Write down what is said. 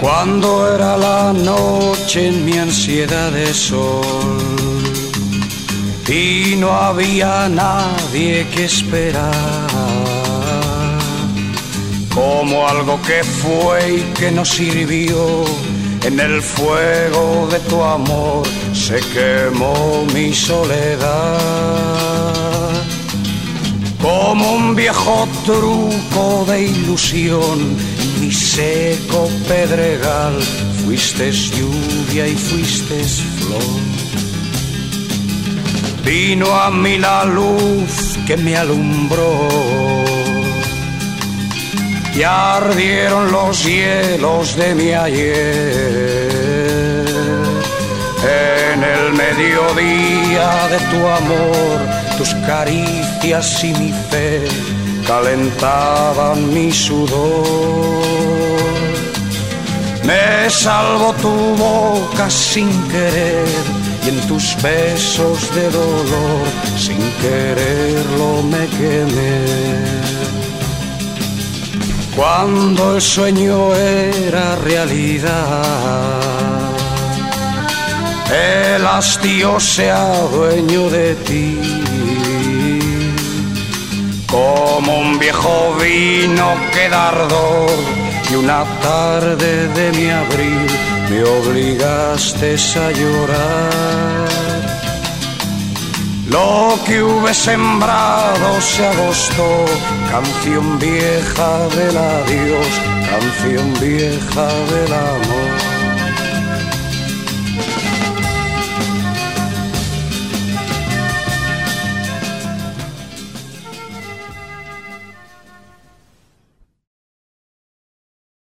Cuando era la noche en mi ansiedad de sol y no había nadie que esperar, como algo que fue y que no sirvió. En el fuego de tu amor se quemó mi soledad. Como un viejo truco de ilusión, mi seco pedregal, fuiste lluvia y fuiste flor. Vino a mí la luz que me alumbró y ardieron los hielos de mi ayer. En el mediodía de tu amor, tus caricias y mi fe calentaban mi sudor. Salvo tu boca sin querer y en tus besos de dolor sin quererlo me quemé. Cuando el sueño era realidad, el hastío se dueño de ti. Como un viejo vino que ardor y una tarde de mi abril me obligaste a llorar. Lo que hube sembrado se agostó, canción vieja del adiós, canción vieja del amor.